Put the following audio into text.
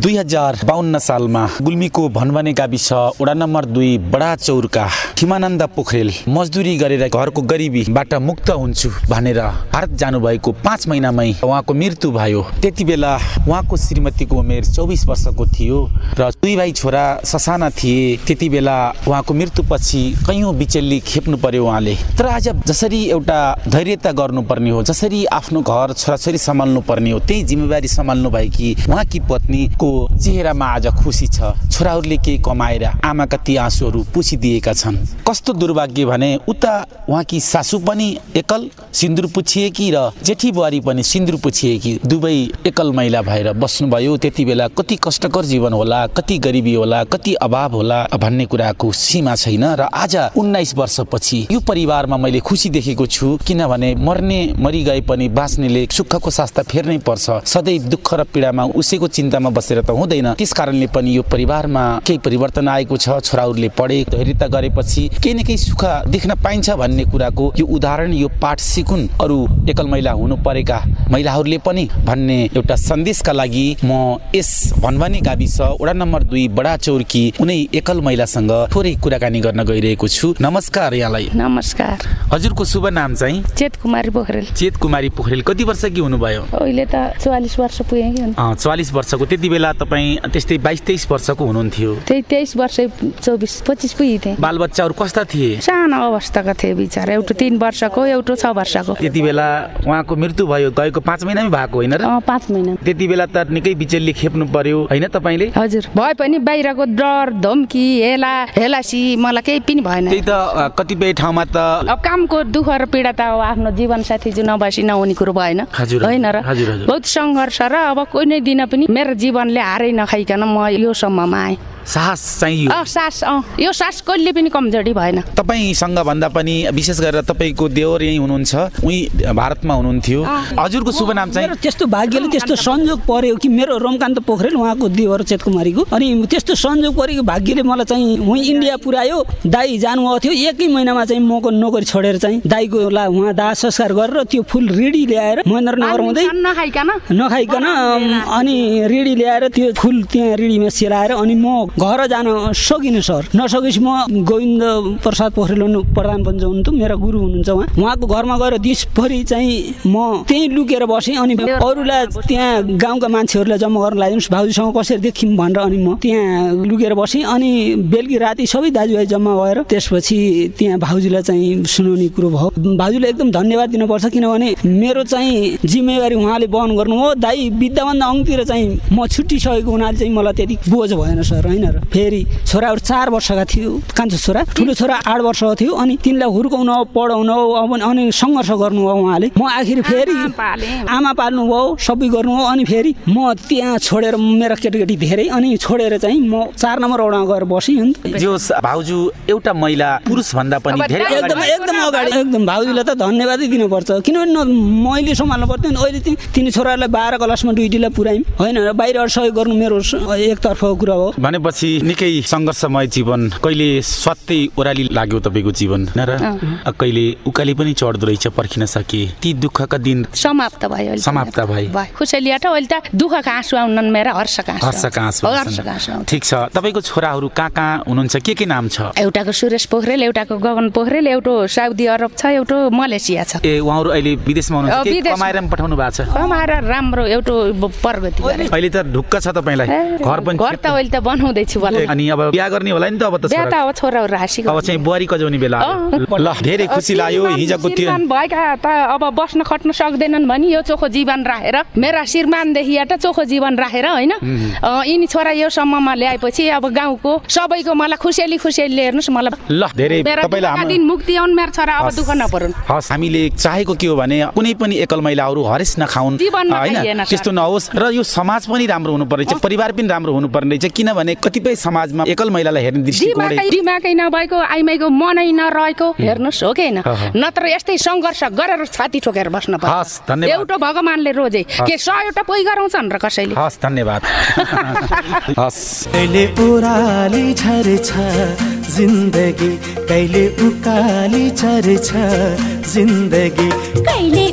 दुई हजार बाहन्न सालमा गुल्मीको भनभने गाविस वडा नम्बर दुई बडा चौरका हिमानन्द पोखरेल मजदुरी गरेर घरको गरिबीबाट मुक्त हुन्छु भनेर भारत जानुभएको पाँच महिनामै उहाँको मृत्यु भयो। त्यति बेला उहाँको श्रीमतीको उमेर चौबिस वर्षको थियो र दुई भाइ छोरा ससाना थिए। त्यति बेला उहाँको मृत्युपछि कैयौँ बिचेली खेप्नु पर्यो उहाँले। तर आज जसरी एउटा धैर्यता गर्नुपर्ने हो जसरी आफ्नो घर छोराछोरी सम्हाल्नु पर्ने हो त्यही जिम्मेवारी सम्हाल्नु भएकी उहाँकी पत्नीको चेहरामा आज खुसी छ। छोराहरूले केही कमाएर आमाका ती आँसुहरू पुछिदिएका छन्। कस्तो दुर्भाग्य भने उता उहाँकी सासु पनि एकल सिन्दुर पुछिएकी र जेठी बुहारी पनि सिन्दुर पुछिएकी दुवै एकल महिला भएर बस्नुभयो। त्यति बेला कति कष्टकर जीवन होला कति गरिबी होला कति अभाव होला भन्ने कुराको सीमा छैन र आज उन्नाइस वर्षपछि यो परिवारमा मैले खुसी देखेको छु। किनभने मर्ने मरिगए पनि बाँच्नेले सुखको सास्ता फेर्नै पर्छ। सधैँ दुःख र पीडामा उसैको चिन्तामा बसेर त हुँदैन। त्यस कारणले पनि यो परिवारमा केही परिवर्तन आएको छ छोराहरूले पढे धैर्यता गरेपछि केही न केही सुख देख्न पाइन्छ भन्ने कुराको यो उदाहरण यो पाठ सिकुन् अरू एकल महिला हुनु परेका महिलाहरूले पनि भन्ने एउटा सन्देशका लागि म यस भनभने गाविस वडा नम्बर दुई बडा चौरकी कुनै एकल महिलासँग थोरै कुराकानी गर्न गइरहेको छु। नमस्कार यहाँलाई। नमस्कार। हजुरको शुभ नाम चाहिँ? चेत कुमारी पोखरेल। चेत कुमारी पोखरेल कति वर्षकी हुनुभयो? अहिले त चौवालिस वर्ष पुगेँ कि चौवालिस वर्षको त्यति बेला तपाईँ त्यस्तै बाइस तेइस वर्षको हुनुहुन्थ्यो। त्यही तेइस वर्ष चौबिस पच्चिस पुगेँ थिएँ। बालबच्चाहरू कस्ता थिए? सानो अवस्थाका थिए बिचरा। एउटा तिन वर्षको एउटा छ वर्षको। त्यति बेला उहाँको मृत्यु भयो गएको पाँच महिनामै भएको होइन र? पाँच महिना। त्यति बेला त निकै बिचेली खेप्नु पर्यो होइन तपाईँले? हजुर। भए पनि बाहिरको डर धम्की हेला हेलासी मलाई केही पनि भएन। त्यही त कतिपय ठाउँमा त अब कामको दुःख र पीडा त अब आफ्नो जीवन साथी जो नबसी नहुने कुरो भएन। होइन र। बहुत सङ्घर्ष र अब कुनै दिन पनि मेरो जीवनले हारै नखाइकन म यो सम्ममा आएँ साहस चाहियो। अँ सास अँ। यो सास कहिले पनि कमजोरी भएन। तपाईँसँग भन्दा पनि विशेष गरेर तपाईँको देवर यहीँ हुनुहुन्छ उही भारतमा हुनुहुन्थ्यो। हजुरको शुभ नाम चाहिँ? मेरो त्यस्तो भाग्यले त्यस्तो संयोग पर्यो कि मेरो रमकान्त पोखरेल उहाँको देवर चेत कुमारीको अनि त्यस्तो संयोग परेको भाग्यले मलाई चाहिँ उहीँ इन्डिया पुऱ्यायो दाई जानुभएको थियो। एकै महिनामा चाहिँ मको नोकरी छोडेर चाहिँ दाईको ला उहाँ दाह संस्कार गरेर त्यो फुल रेडी ल्याएर महेन्द्रनगर हुँदै नखाइकन? नखाइकन अनि रेडी ल्याएर त्यो फुल त्यहाँ रेडीमा सेलाएर अनि म घर जान सकिनँ सर। नसकेपछि म गोविन्द प्रसाद पोखरेल प्रधान पञ्च हुनुहुन्थ्यो मेरा गुरु हुनुहुन्छ उहाँ। उहाँको घरमा गएर दिसभरि चाहिँ म त्यहीँ लुकेर बसेँ अनि अरूलाई त्यहाँ गाउँका मान्छेहरूलाई जम्मा गर्न लगाइदिनुहोस् भाउजूसँग कसरी देखौँ भनेर अनि म त्यहाँ लुकेर बसेँ अनि बेलुकी राति सबै दाजुभाइ जम्मा भएर त्यसपछि त्यहाँ भाउजूलाई चाहिँ सुनाउने कुरो भयो। भाउजूले एकदम धन्यवाद दिनुपर्छ किनभने मेरो चाहिँ जिम्मेवारी उहाँले वहन गर्नु हो दाई विद्याभन्दा अङ्गतिर चाहिँ म छुट्टिसकेको हुनाले चाहिँ मलाई त्यति बोझ भएन सर होइन र फेरि छोराहरू चार वर्षका थियो कान्छो छोरा। ठुलो छोरा आठ वर्षको थियो अनि तिनलाई हुर्काउन हो पढाउन हो अब अनि सङ्घर्ष गर्नु हो उहाँले। म आखिर फेरि आमा पालेँ। आमा पाल्नु भयो सबै गर्नु हो अनि फेरि म त्यहाँ छोडेर मेरा केटाकेटी धेरै अनि छोडेर चाहिँ म चार नम्बर वडामा गएर बसेँ नि त जो भाउजू एउटा महिला पुरुष भन्दा पनि धेरै एकदम एकदम अगाडि एकदम भाउजूलाई त धन्यवादै दिनुपर्छ। किनभने मैले सम्हाल्नु पर्थ्यो नि अहिले चाहिँ तिनी छोराहरूलाई बाह्र क्लासमा ड्युटीलाई पुऱ्यायौँ। होइन र बाहिर सहयोग गर्नु मेरो एकतर्फको कुरा हो। भनेपछि निकै सङ्घर्षमय जीवन। कहिले स्वात्तै ओह्राली लाग्यो तपाईँको जीवन र? कहिले उकाली पनि चढ्दो रहेछ पर्खिन सके। ती दुःखका दिन समाप्त भयो समाप्त। भयो खुसीली आठ अहिले त दुःखका आँसु आउनन् मेरा हर्षका हर्षका आँसु। ठिक छ। तपाईँको छोराहरू कहाँ कहाँ हुनुहुन्छ? के के नाम छ? एउटाको सुरेश पोखरेल एउटाको गगन पोखरेल एउटा साउदी अरब छ एउटा मलेसिया छ। ए उहाँहरू अहिले विदेशमा हुनुहुन्छ। कमाएर पठाउनु भएको छ? कमाएर राम्रो एउटा प्रगति अहिले त ढुक्क छ तपाईँलाई। घर पनि घर त अहिले त बनाउँदैछु बल्ल अनि अब बिहा गर्ने होला नि त अब त बिहा त छोरा अब छोराहरू हाँसी अब चाहिँ बुहारी कजाउने बेला। ल धेरै खुसी लाग्यो हिजोको त्यो। भएका त अब बस्न खट्न सक्दैनन् भने यो चोखो जीवन राखेर मेरा श्रीमानदेखि त चोखो जीवन राखेर होइन? यिनी छोरा यो सम्ममा ल्याएपछि अब गाउँको सबैको मलाई खुसियाली खुसियाली हेर्नुहोस् मलाई ल धेरै तपाईँलाई दिन मुक्ति आउन् मेरो छोरा अब। दुःख नपरुन्। हस् हामीले चाहेको के हो भने कुनै पनि एकल महिलाहरू हरेस नखाउन् होइन। त्यस्तो नहोस्। र यो समाज पनि राम्रो हुनु पर्ने रहेछ परिवार पनि राम्रो हुनुपर्ने रहेछ किनभने कतिपय समाजमा एकल महिलालाई हेर्ने दृष्टिकोणले दिमागै नभएको आइमाईको मनै नरहेको हेर्नुहोस् हो कि होइन। नत्र यस्तै सङ्घर्ष गरेर छाती ठोकेर बस्न पर्छ। एउटा भगवान्ले रोजे। के सयवटा पोइ गराउँछन् र कसैले? हस् धन्यवाद। कहिले ओह्राली जिन्दगी कहिले उकाली झर्छ जिन्दगी। कहिले